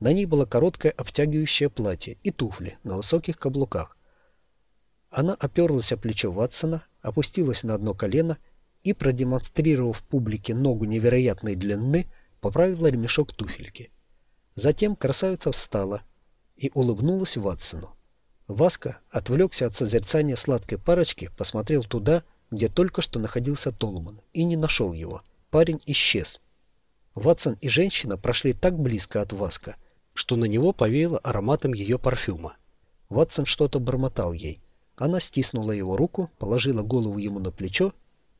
На ней было короткое обтягивающее платье и туфли на высоких каблуках. Она оперлась о плечо Ватсона, опустилась на одно колено и, продемонстрировав публике ногу невероятной длины, поправила ремешок туфельки. Затем красавица встала и улыбнулась Ватсону. Васка отвлекся от созерцания сладкой парочки, посмотрел туда, где только что находился Толман, и не нашел его. Парень исчез. Ватсон и женщина прошли так близко от Васка, что на него повеяло ароматом ее парфюма. Ватсон что-то бормотал ей. Она стиснула его руку, положила голову ему на плечо,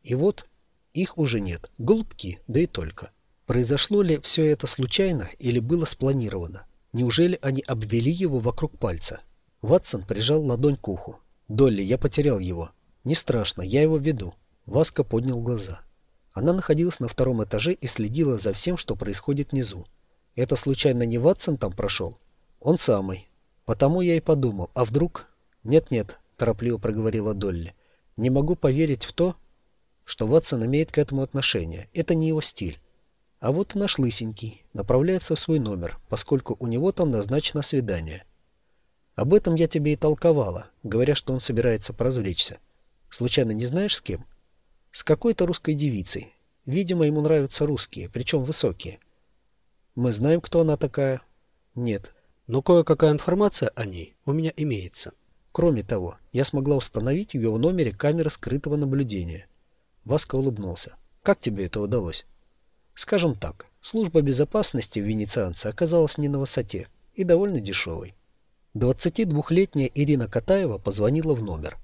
и вот их уже нет, голубки, да и только. Произошло ли все это случайно или было спланировано? Неужели они обвели его вокруг пальца? Ватсон прижал ладонь к уху. «Долли, я потерял его». «Не страшно, я его веду». Васка поднял глаза. Она находилась на втором этаже и следила за всем, что происходит внизу. «Это случайно не Ватсон там прошел?» «Он самый. Потому я и подумал, а вдруг...» «Нет-нет», — торопливо проговорила Долли. «Не могу поверить в то, что Ватсон имеет к этому отношение. Это не его стиль. А вот наш лысенький направляется в свой номер, поскольку у него там назначено свидание. Об этом я тебе и толковала, говоря, что он собирается поразвлечься. Случайно не знаешь с кем? С какой-то русской девицей. Видимо, ему нравятся русские, причем высокие. Мы знаем, кто она такая? Нет. Но кое-какая информация о ней у меня имеется. Кроме того, я смогла установить в его номере камеры скрытого наблюдения. Васка улыбнулся. Как тебе это удалось? Скажем так, служба безопасности в Венецианце оказалась не на высоте и довольно дешевой. 22-летняя Ирина Катаева позвонила в номер.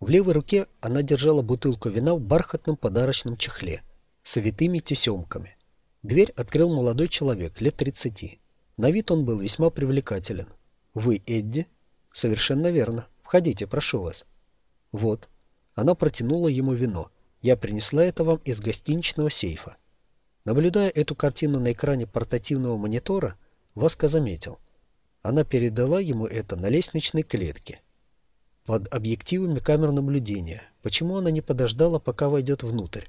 В левой руке она держала бутылку вина в бархатном подарочном чехле с витыми тесемками. Дверь открыл молодой человек лет 30. На вид он был весьма привлекателен. «Вы Эдди?» «Совершенно верно. Входите, прошу вас». «Вот». Она протянула ему вино. «Я принесла это вам из гостиничного сейфа». Наблюдая эту картину на экране портативного монитора, Васка заметил. Она передала ему это на лестничной клетке. Под объективами камер наблюдения. Почему она не подождала, пока войдет внутрь?